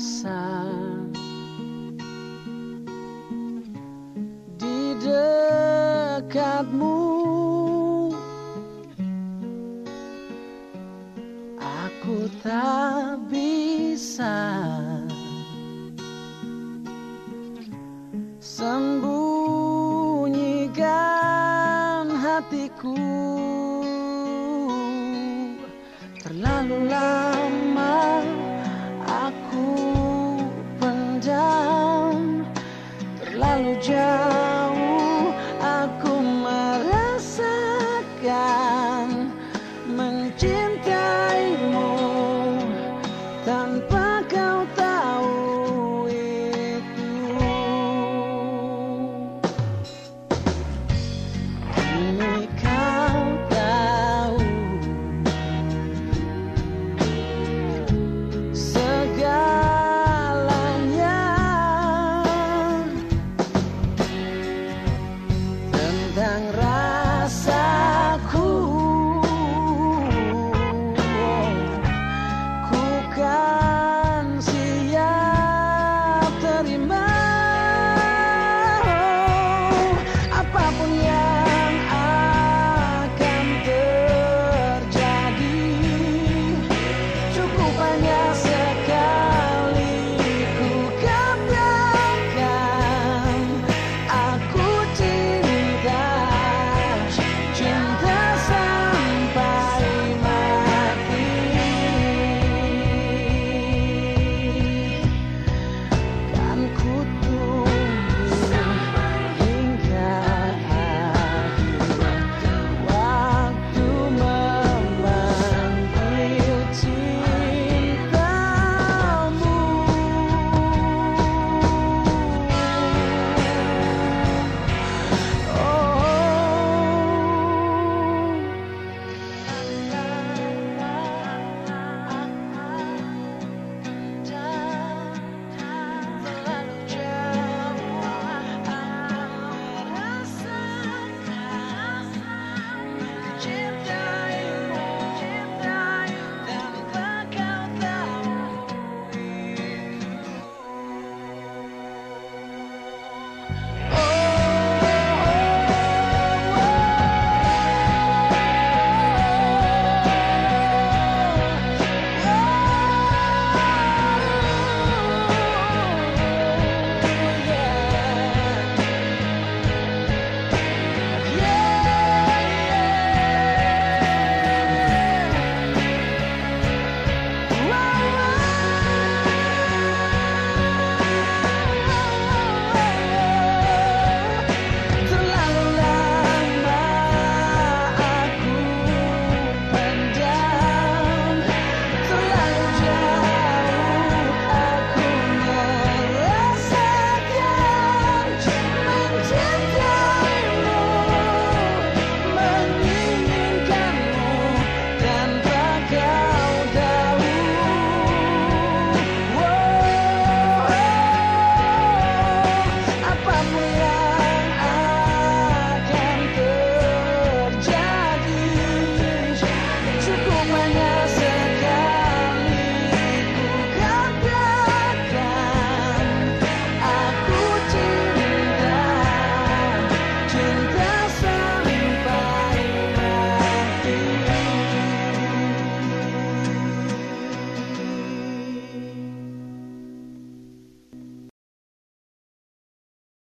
rasa di dekatmu. Aku tak bisa sembunyikan hatiku. Terlalu lama mencintai.